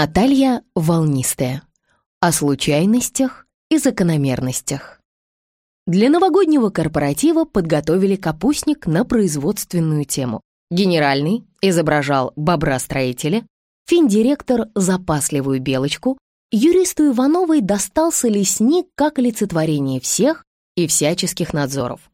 Наталья Волнистая. О случайностях и закономерностях. Для новогоднего корпоратива подготовили капустник на производственную тему. Генеральный изображал бобра-строителя, финдиректор — запасливую белочку, юристу Ивановой достался лесник как олицетворение всех и всяческих надзоров.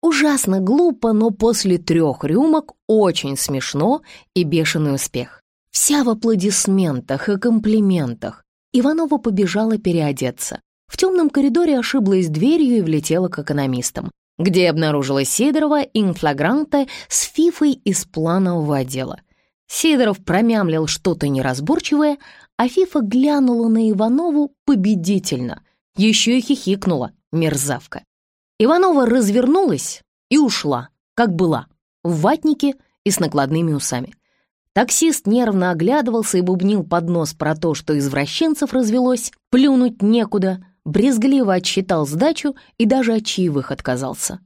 Ужасно глупо, но после трех рюмок очень смешно и бешеный успех. Вся в аплодисментах и комплиментах. Иванова побежала переодеться. В темном коридоре ошиблась дверью и влетела к экономистам, где обнаружила Сидорова инфлагранта с фифой из планового отдела. Сидоров промямлил что-то неразборчивое, а Фифа глянула на Иванову победительно, еще и хихикнула, мерзавка. Иванова развернулась и ушла, как была, в ватнике и с накладными усами. Таксист нервно оглядывался и бубнил под нос про то, что извращенцев развелось, плюнуть некуда, брезгливо отсчитал сдачу и даже от чаевых отказался.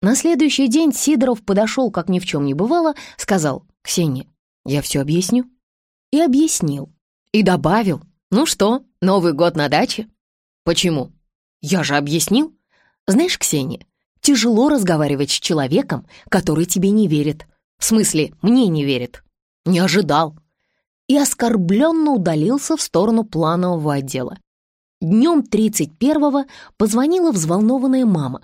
На следующий день Сидоров подошел, как ни в чем не бывало, сказал «Ксения, я все объясню». И объяснил. И добавил «Ну что, Новый год на даче?» «Почему?» «Я же объяснил». «Знаешь, Ксения, тяжело разговаривать с человеком, который тебе не верит. В смысле, мне не верит не ожидал. И оскорбленно удалился в сторону планового отдела. Днем 31-го позвонила взволнованная мама.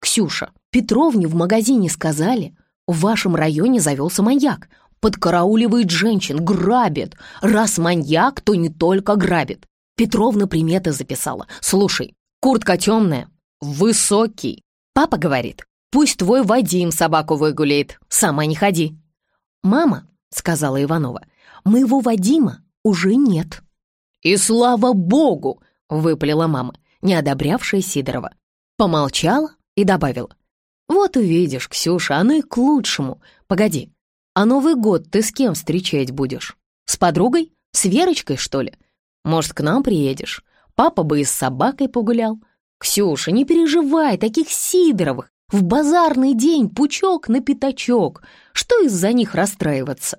«Ксюша, Петровне в магазине сказали, в вашем районе завелся маньяк, подкарауливает женщин, грабит. Раз маньяк, то не только грабит. Петровна приметы записала. Слушай, куртка темная, высокий. Папа говорит, пусть твой Вадим собаку выгуляет, сама не ходи. Мама — сказала Иванова. «Моего Вадима уже нет». «И слава богу!» — выпалила мама, не одобрявшая Сидорова. Помолчала и добавила. «Вот увидишь, Ксюша, оно и к лучшему. Погоди, а Новый год ты с кем встречать будешь? С подругой? С Верочкой, что ли? Может, к нам приедешь? Папа бы и с собакой погулял. Ксюша, не переживай, таких Сидоровых в базарный день пучок на пятачок. Что из-за них расстраиваться?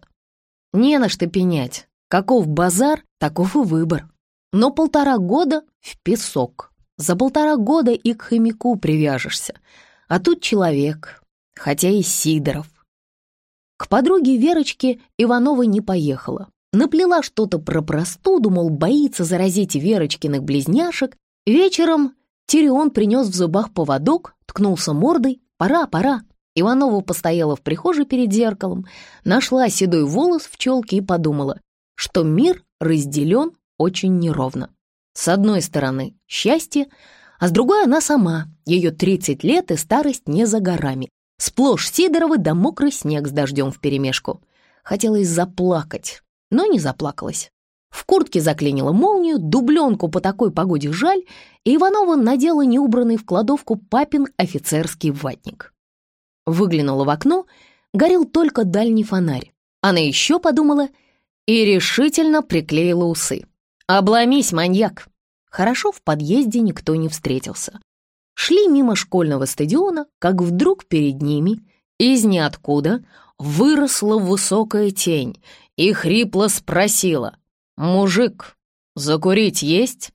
Не на что пенять. Каков базар, таков и выбор. Но полтора года в песок. За полтора года и к хомяку привяжешься. А тут человек, хотя и Сидоров. К подруге Верочке Иванова не поехала. Наплела что-то про простуду, мол, боится заразить Верочкиных близняшек. Вечером Тирион принес в зубах поводок, ткнулся мордой. «Пора, пора!» Иванова постояла в прихожей перед зеркалом, нашла седой волос в челке и подумала, что мир разделен очень неровно. С одной стороны счастье, а с другой она сама, ее 30 лет и старость не за горами. Сплошь Сидоровы да мокрый снег с дождем вперемешку. Хотелось заплакать, но не заплакалась. В куртке заклинила молнию, дубленку по такой погоде жаль, и Иванова надела неубранный в кладовку папин офицерский ватник. Выглянула в окно, горел только дальний фонарь. Она еще подумала и решительно приклеила усы. «Обломись, маньяк!» Хорошо в подъезде никто не встретился. Шли мимо школьного стадиона, как вдруг перед ними, из ниоткуда, выросла высокая тень и хрипло спросила — «Мужик, закурить есть?»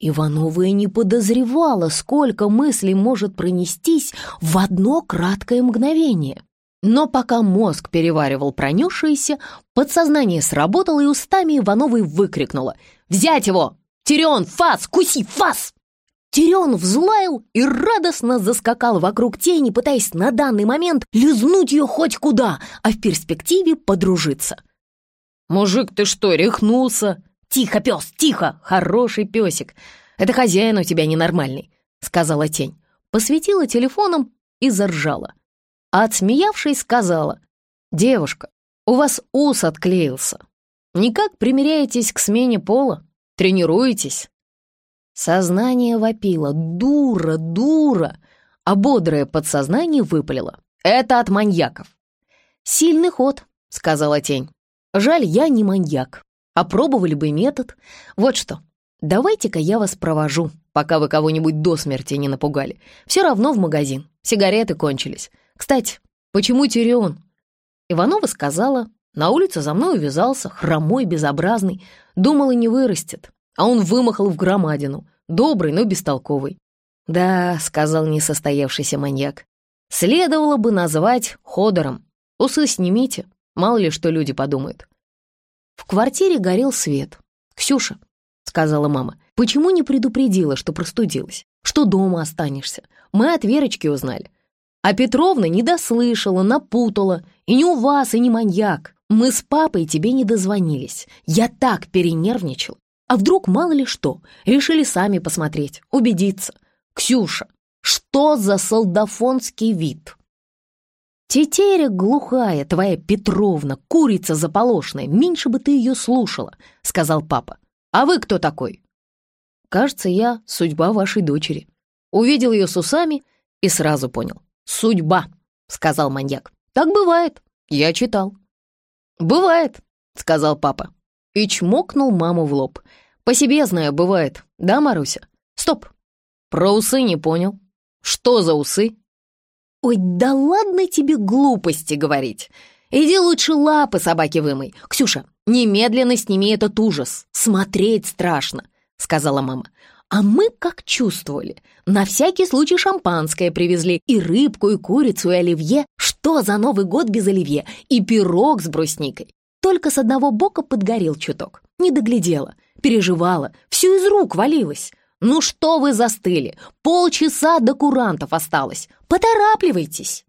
Иванова не подозревала, сколько мыслей может пронестись в одно краткое мгновение. Но пока мозг переваривал пронесшееся, подсознание сработало и устами Ивановой выкрикнула «Взять его! Тирион, фас! Куси, фас!» Тирион взлаял и радостно заскакал вокруг тени, пытаясь на данный момент лизнуть ее хоть куда, а в перспективе подружиться. «Мужик, ты что, рехнулся?» «Тихо, пес, тихо! Хороший песик! Это хозяин у тебя ненормальный», — сказала тень. Посветила телефоном и заржала. А отсмеявшись, сказала, «Девушка, у вас ус отклеился. Никак примеряетесь к смене пола? Тренируетесь?» Сознание вопило «Дура, дура!» А бодрое подсознание выпалило «Это от маньяков». «Сильный ход», — сказала тень. Жаль, я не маньяк. Опробовали бы метод. Вот что, давайте-ка я вас провожу, пока вы кого-нибудь до смерти не напугали. Все равно в магазин. Сигареты кончились. Кстати, почему Тирион? Иванова сказала, На улице за мной увязался, хромой, безобразный. Думал, и не вырастет. А он вымахал в громадину. Добрый, но бестолковый. «Да», — сказал несостоявшийся маньяк, «следовало бы назвать Ходором. Усы снимите, мало ли что люди подумают». В квартире горел свет. «Ксюша», — сказала мама, «почему не предупредила, что простудилась? Что дома останешься? Мы от Верочки узнали. А Петровна не дослышала, напутала. И не у вас, и не маньяк. Мы с папой тебе не дозвонились. Я так перенервничал. А вдруг мало ли что? Решили сами посмотреть, убедиться. Ксюша, что за солдафонский вид? Тетеря глухая, твоя Петровна, курица заполошная, меньше бы ты ее слушала, сказал папа. А вы кто такой? Кажется, я судьба вашей дочери. Увидел ее с усами и сразу понял. «Судьба», — сказал маньяк. «Так бывает. Я читал». «Бывает», — сказал папа. И чмокнул маму в лоб. «По себе знаю, бывает. Да, Маруся? Стоп. Про усы не понял. Что за усы?» «Ой, да ладно тебе глупости говорить. Иди лучше лапы собаки вымой. Ксюша, немедленно сними этот ужас. Смотреть страшно», — сказала мама. А мы как чувствовали. На всякий случай шампанское привезли, и рыбку, и курицу, и оливье. Что за Новый год без оливье? И пирог с брусникой. Только с одного бока подгорел чуток. Не доглядела, переживала, все из рук валилось. Ну что вы застыли? Полчаса до курантов осталось. Поторапливайтесь.